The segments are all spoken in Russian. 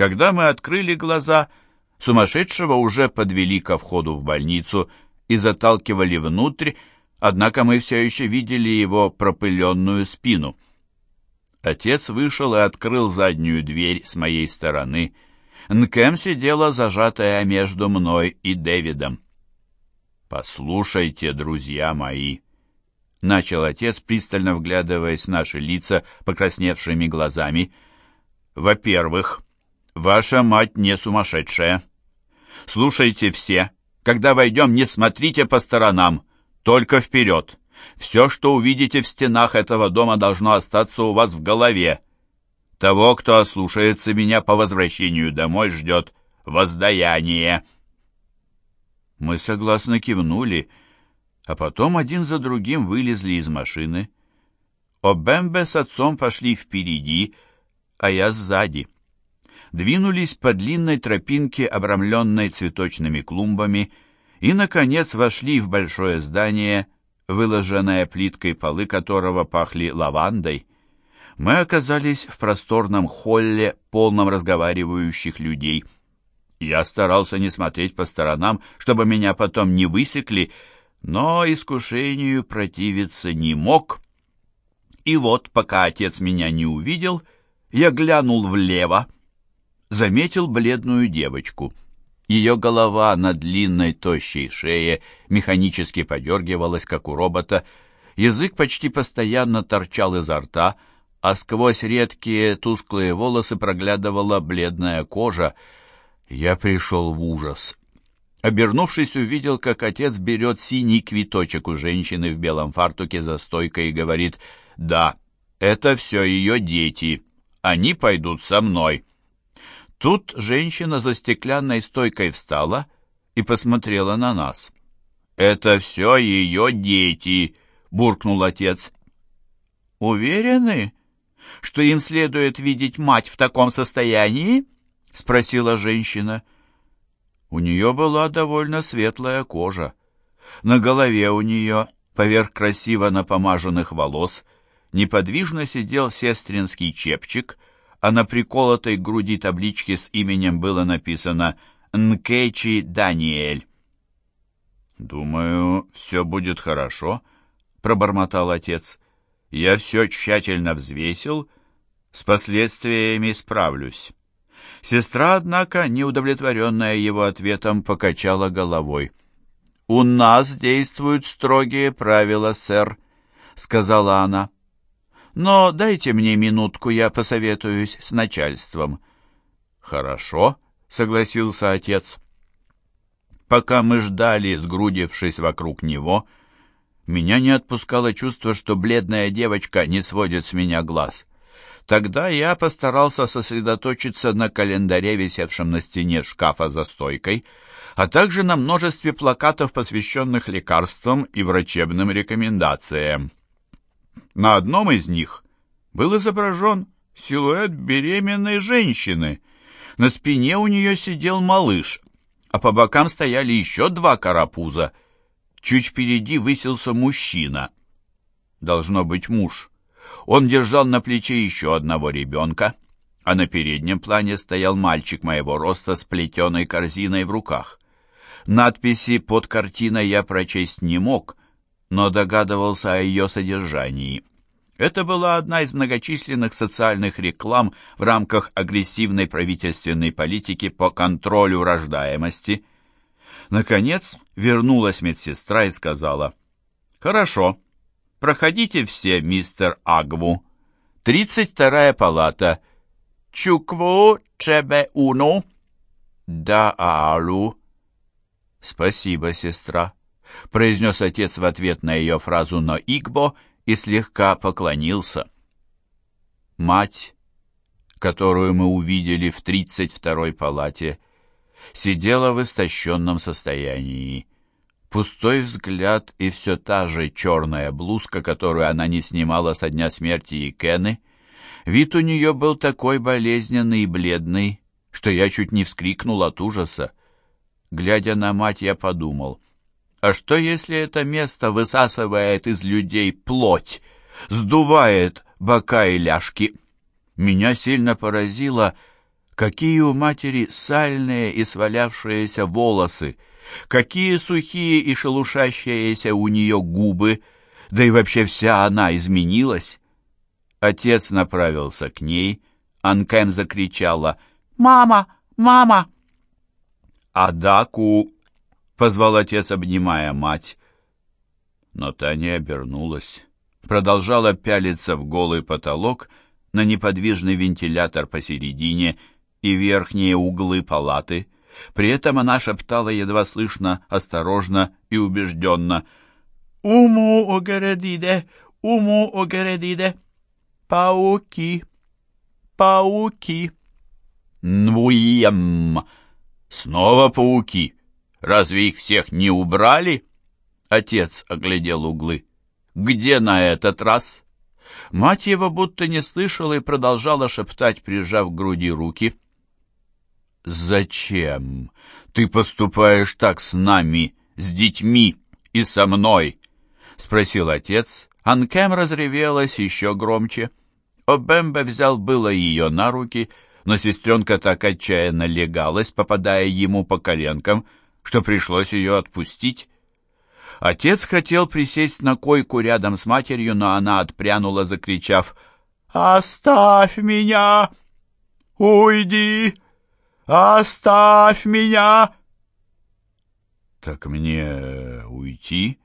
Когда мы открыли глаза, сумасшедшего уже подвели ко входу в больницу и заталкивали внутрь, однако мы все еще видели его пропыленную спину. Отец вышел и открыл заднюю дверь с моей стороны. Нкэм сидела зажатая между мной и Дэвидом. «Послушайте, друзья мои», — начал отец, пристально вглядываясь в наши лица покрасневшими глазами. «Во-первых, ваша мать не сумасшедшая. Слушайте все. Когда войдем, не смотрите по сторонам, только вперед. Все, что увидите в стенах этого дома, должно остаться у вас в голове. Того, кто ослушается меня по возвращению домой, ждет воздаяние». Мы согласно кивнули, а потом один за другим вылезли из машины. Обембе с отцом пошли впереди, а я сзади. Двинулись по длинной тропинке, обрамленной цветочными клумбами, и, наконец, вошли в большое здание, выложенное плиткой полы которого пахли лавандой. Мы оказались в просторном холле, полном разговаривающих людей — я старался не смотреть по сторонам, чтобы меня потом не высекли, но искушению противиться не мог. И вот, пока отец меня не увидел, я глянул влево, заметил бледную девочку. Ее голова на длинной тощей шее механически подергивалась, как у робота, язык почти постоянно торчал изо рта, а сквозь редкие тусклые волосы проглядывала бледная кожа, я пришел в ужас. Обернувшись, увидел, как отец берет синий квиточек у женщины в белом фартуке за стойкой и говорит «Да, это все ее дети. Они пойдут со мной». Тут женщина за стеклянной стойкой встала и посмотрела на нас. «Это все ее дети», — буркнул отец. «Уверены, что им следует видеть мать в таком состоянии?» — спросила женщина. У нее была довольно светлая кожа. На голове у нее, поверх красиво напомаженных волос, неподвижно сидел сестринский чепчик, а на приколотой груди табличке с именем было написано «Нкечи Даниэль». «Думаю, все будет хорошо», — пробормотал отец. «Я все тщательно взвесил, с последствиями справлюсь». Сестра, однако, неудовлетворенная его ответом, покачала головой. «У нас действуют строгие правила, сэр», — сказала она. «Но дайте мне минутку, я посоветуюсь с начальством». «Хорошо», — согласился отец. Пока мы ждали, сгрудившись вокруг него, меня не отпускало чувство, что бледная девочка не сводит с меня глаз. Тогда я постарался сосредоточиться на календаре, висевшем на стене шкафа за стойкой, а также на множестве плакатов, посвященных лекарствам и врачебным рекомендациям. На одном из них был изображен силуэт беременной женщины. На спине у нее сидел малыш, а по бокам стояли еще два карапуза. Чуть впереди высился мужчина. Должно быть муж. Он держал на плече еще одного ребенка, а на переднем плане стоял мальчик моего роста с плетеной корзиной в руках. Надписи под картиной я прочесть не мог, но догадывался о ее содержании. Это была одна из многочисленных социальных реклам в рамках агрессивной правительственной политики по контролю рождаемости. Наконец вернулась медсестра и сказала, «Хорошо, Проходите все, мистер Агву. Тридцать вторая палата. Чукву чебе уну. Да, алу. Спасибо, сестра, произнес отец в ответ на ее фразу на Игбо и слегка поклонился. Мать, которую мы увидели в тридцать второй палате, сидела в истощенном состоянии. Пустой взгляд и все та же черная блузка, которую она не снимала со дня смерти Икены. Вид у нее был такой болезненный и бледный, что я чуть не вскрикнул от ужаса. Глядя на мать, я подумал, а что если это место высасывает из людей плоть, сдувает бока и ляжки? Меня сильно поразило, Какие у матери сальные и свалявшиеся волосы! Какие сухие и шелушащиеся у нее губы! Да и вообще вся она изменилась! Отец направился к ней. Анкэм закричала «Мама! Мама!» «Адаку!» — позвал отец, обнимая мать. Но та не обернулась. Продолжала пялиться в голый потолок на неподвижный вентилятор посередине и верхние углы палаты. При этом она шептала едва слышно, осторожно и убежденно. «Уму огередиде! Уму огередиде! Пауки! Пауки!» «Нуем! Снова пауки! Разве их всех не убрали?» Отец оглядел углы. «Где на этот раз?» Мать его будто не слышала и продолжала шептать, прижав к груди руки. «Зачем ты поступаешь так с нами, с детьми и со мной?» — спросил отец. Анкем разревелась еще громче. Обембе взял было ее на руки, но сестренка так отчаянно легалась, попадая ему по коленкам, что пришлось ее отпустить. Отец хотел присесть на койку рядом с матерью, но она отпрянула, закричав «Оставь меня! Уйди!» «Оставь меня!» «Так мне уйти?»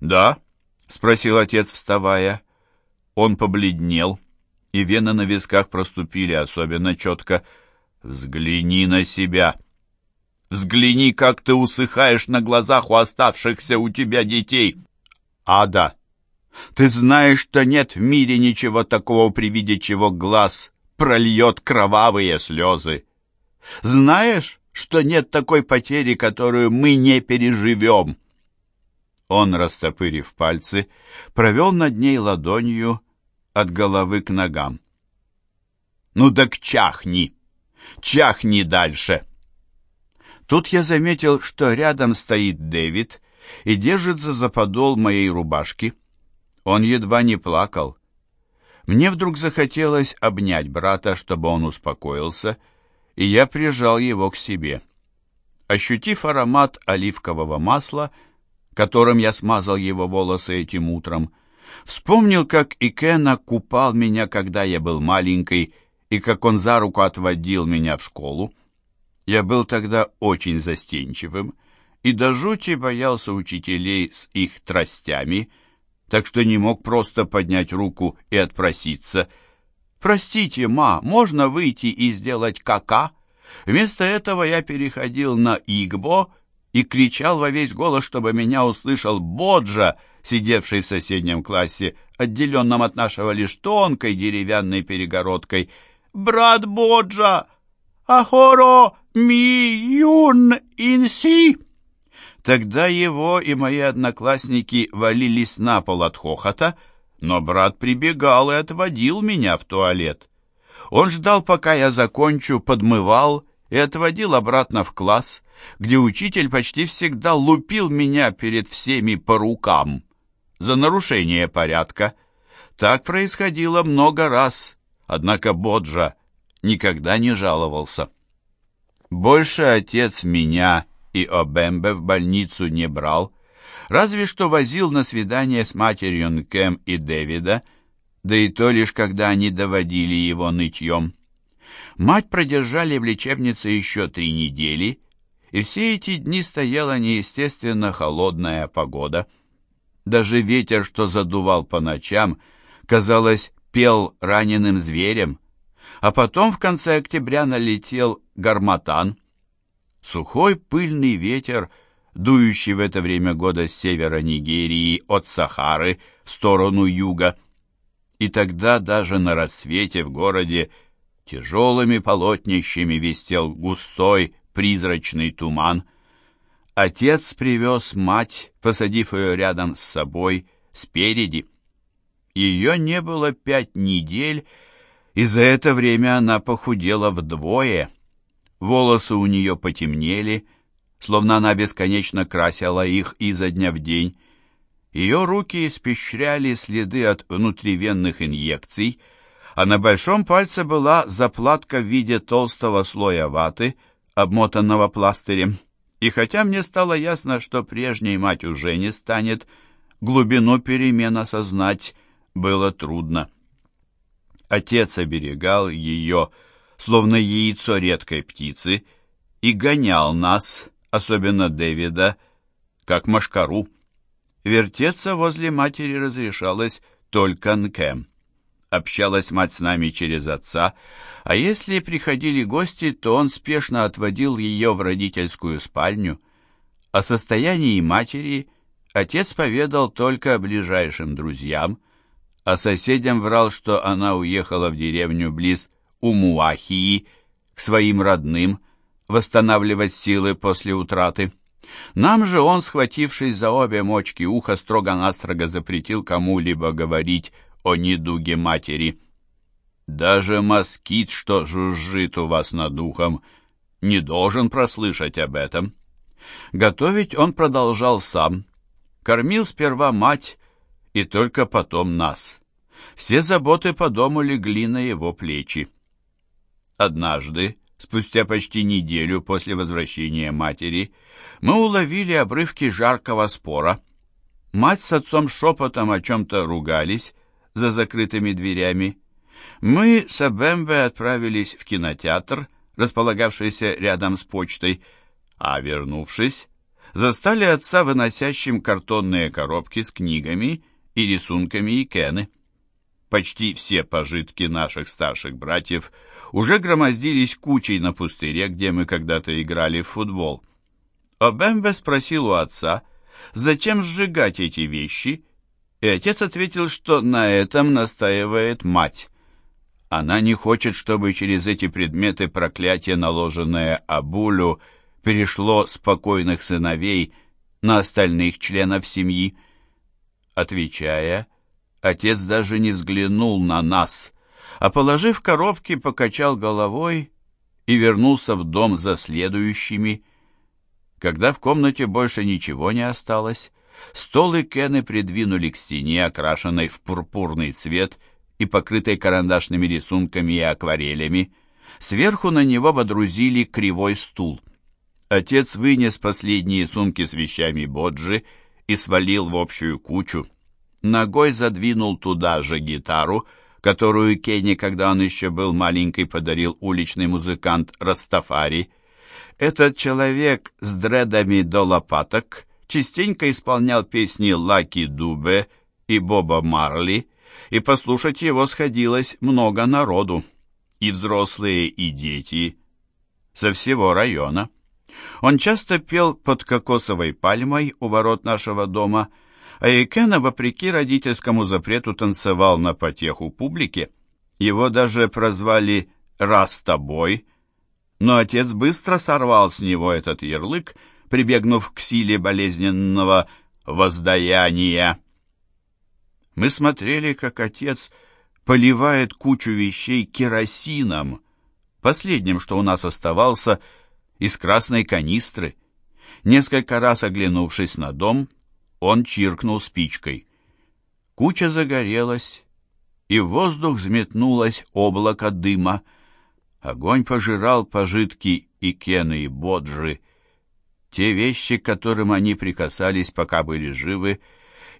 «Да?» — спросил отец, вставая. Он побледнел, и вены на висках проступили особенно четко. «Взгляни на себя! Взгляни, как ты усыхаешь на глазах у оставшихся у тебя детей!» «Ада, ты знаешь, что нет в мире ничего такого, при виде чего глаз прольет кровавые слезы!» Знаешь, что нет такой потери, которую мы не переживем?» Он, растопырив пальцы, провел над ней ладонью от головы к ногам. «Ну так чахни! Чахни дальше!» Тут я заметил, что рядом стоит Дэвид и держится за подол моей рубашки. Он едва не плакал. Мне вдруг захотелось обнять брата, чтобы он успокоился, и я прижал его к себе. Ощутив аромат оливкового масла, которым я смазал его волосы этим утром, вспомнил, как Икена купал меня, когда я был маленький, и как он за руку отводил меня в школу. Я был тогда очень застенчивым и до жути боялся учителей с их тростями, так что не мог просто поднять руку и отпроситься — «Простите, ма, можно выйти и сделать кака?» Вместо этого я переходил на игбо и кричал во весь голос, чтобы меня услышал Боджа, сидевший в соседнем классе, отделенном от нашего лишь тонкой деревянной перегородкой. «Брат Боджа! Ахоро ми юн инси!» Тогда его и мои одноклассники валились на пол от хохота, но брат прибегал и отводил меня в туалет. Он ждал, пока я закончу, подмывал и отводил обратно в класс, где учитель почти всегда лупил меня перед всеми по рукам за нарушение порядка. Так происходило много раз, однако Боджа никогда не жаловался. Больше отец меня и Обембе в больницу не брал, разве что возил на свидание с матерью Нкем и Дэвида, да и то лишь когда они доводили его нытьем. Мать продержали в лечебнице еще три недели, и все эти дни стояла неестественно холодная погода. Даже ветер, что задувал по ночам, казалось, пел раненым зверем. А потом в конце октября налетел гарматан. Сухой пыльный ветер — дующий в это время года с севера Нигерии от Сахары в сторону юга. И тогда даже на рассвете в городе тяжелыми полотнищами вистел густой призрачный туман. Отец привез мать, посадив ее рядом с собой, спереди. Ее не было пять недель, и за это время она похудела вдвое. Волосы у нее потемнели, словно она бесконечно красила их изо дня в день. Ее руки испещряли следы от внутривенных инъекций, а на большом пальце была заплатка в виде толстого слоя ваты, обмотанного пластырем. И хотя мне стало ясно, что прежней мать уже не станет, глубину перемен осознать было трудно. Отец оберегал ее, словно яйцо редкой птицы, и гонял нас, особенно Дэвида, как машкару. Вертеться возле матери разрешалось только Нкэм. Общалась мать с нами через отца, а если приходили гости, то он спешно отводил ее в родительскую спальню. О состоянии матери отец поведал только ближайшим друзьям, а соседям врал, что она уехала в деревню близ Умуахии к своим родным восстанавливать силы после утраты. Нам же он, схватившись за обе мочки уха, строго-настрого запретил кому-либо говорить о недуге матери. Даже москит, что жужжит у вас над ухом, не должен прослышать об этом. Готовить он продолжал сам. Кормил сперва мать и только потом нас. Все заботы по дому легли на его плечи. Однажды, спустя почти неделю после возвращения матери, мы уловили обрывки жаркого спора. Мать с отцом шепотом о чем-то ругались, за закрытыми дверями. Мы с Абембе отправились в кинотеатр, располагавшийся рядом с почтой, а, вернувшись, застали отца выносящим картонные коробки с книгами и рисунками Икены. Почти все пожитки наших старших братьев уже громоздились кучей на пустыре, где мы когда-то играли в футбол. Обембе спросил у отца, зачем сжигать эти вещи, и отец ответил, что на этом настаивает мать. Она не хочет, чтобы через эти предметы проклятие, наложенное Абулю, перешло спокойных сыновей на остальных членов семьи. Отвечая, отец даже не взглянул на нас, а, положив коробки, покачал головой и вернулся в дом за следующими. Когда в комнате больше ничего не осталось, Стол и кены придвинули к стене, окрашенной в пурпурный цвет и покрытой карандашными рисунками и акварелями. Сверху на него водрузили кривой стул. Отец вынес последние сумки с вещами Боджи и свалил в общую кучу. Ногой задвинул туда же гитару, которую Кенни, когда он еще был маленький, подарил уличный музыкант Растафари. Этот человек с дредами до лопаток частенько исполнял песни Лаки Дубе и Боба Марли, и послушать его сходилось много народу, и взрослые, и дети, со всего района. Он часто пел под кокосовой пальмой у ворот нашего дома, а Икена, вопреки родительскому запрету, танцевал на потеху публике. Его даже прозвали «Растобой», но отец быстро сорвал с него этот ярлык прибегнув к силе болезненного воздаяния. Мы смотрели, как отец поливает кучу вещей керосином, последним, что у нас оставался, из красной канистры. Несколько раз оглянувшись на дом, он чиркнул спичкой. Куча загорелась, и в воздух взметнулось облако дыма. Огонь пожирал пожитки и кены, и боджи, те вещи, к которым они прикасались, пока были живы,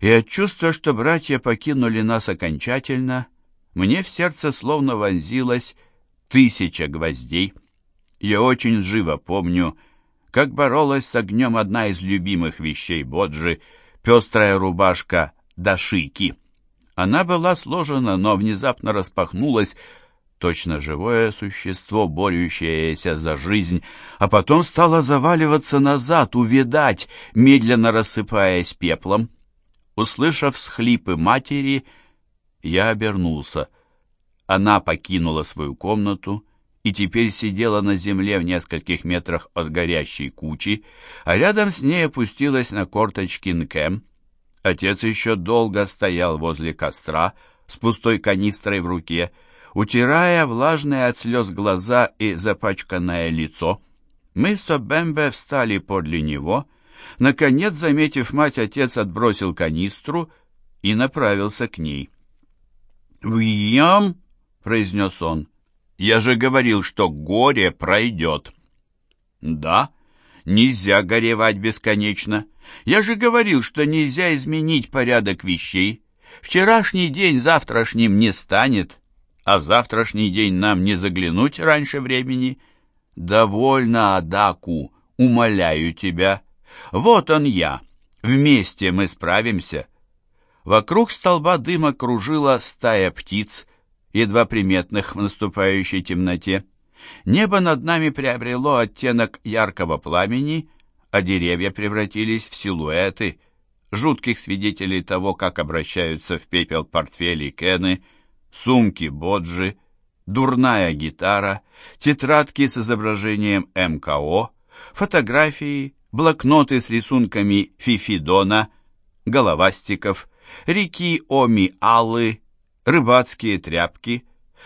и от чувства, что братья покинули нас окончательно, мне в сердце словно вонзилось тысяча гвоздей. Я очень живо помню, как боролась с огнем одна из любимых вещей Боджи, пестрая рубашка Дашики. Она была сложена, но внезапно распахнулась, точно живое существо, борющееся за жизнь, а потом стало заваливаться назад, увядать, медленно рассыпаясь пеплом. Услышав схлипы матери, я обернулся. Она покинула свою комнату и теперь сидела на земле в нескольких метрах от горящей кучи, а рядом с ней опустилась на корточки Нкэм. Отец еще долго стоял возле костра с пустой канистрой в руке, Утирая влажные от слез глаза и запачканное лицо, мы с Обембе встали подле него. Наконец, заметив мать, отец отбросил канистру и направился к ней. «Уильям!» — произнес он. «Я же говорил, что горе пройдет». «Да, нельзя горевать бесконечно. Я же говорил, что нельзя изменить порядок вещей. Вчерашний день завтрашним не станет, а в завтрашний день нам не заглянуть раньше времени. Довольно, Адаку, умоляю тебя. Вот он я. Вместе мы справимся». Вокруг столба дыма кружила стая птиц, едва приметных в наступающей темноте. Небо над нами приобрело оттенок яркого пламени, а деревья превратились в силуэты, жутких свидетелей того, как обращаются в пепел портфели Кены, сумки Боджи, дурная гитара, тетрадки с изображением МКО, фотографии, блокноты с рисунками Фифидона, головастиков, реки Оми-Аллы, рыбацкие тряпки,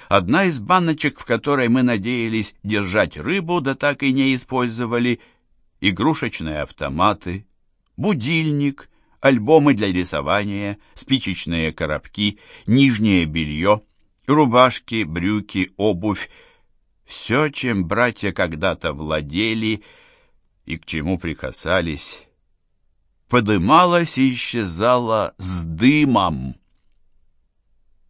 одна из баночек, в которой мы надеялись держать рыбу, да так и не использовали, игрушечные автоматы, будильник, альбомы для рисования, спичечные коробки, нижнее белье, рубашки, брюки, обувь, все, чем братья когда-то владели и к чему прикасались, подымалось и исчезало с дымом.